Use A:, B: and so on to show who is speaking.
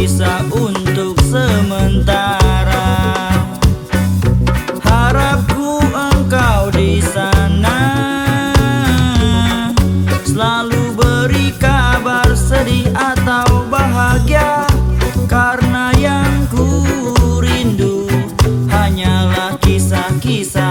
A: bisa untuk sementara. Harapku engkau di sana. Selalu beri kabar sedih atau bahagia Karena yang ku rindu hanyalah kisah-kisah